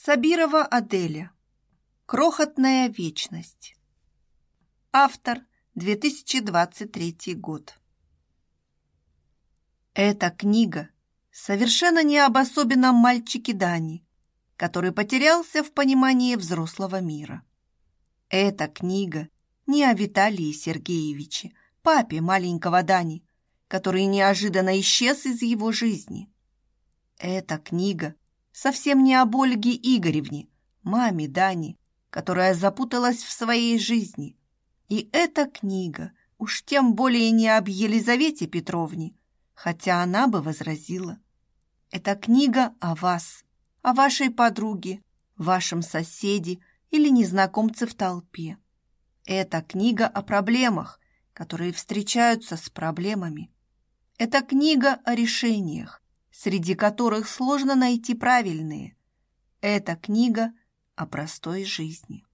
Сабирова Аделя. Крохотная вечность. Автор 2023 год. Эта книга совершенно не об особенном мальчике Дани, который потерялся в понимании взрослого мира. Эта книга не о Виталии Сергеевиче, папе маленького Дани, который неожиданно исчез из его жизни. Эта книга совсем не об Ольге Игоревне, маме Дани, которая запуталась в своей жизни. И эта книга уж тем более не об Елизавете Петровне, хотя она бы возразила. Это книга о вас, о вашей подруге, вашем соседе или незнакомце в толпе. Это книга о проблемах, которые встречаются с проблемами. Это книга о решениях, среди которых сложно найти правильные. Это книга о простой жизни.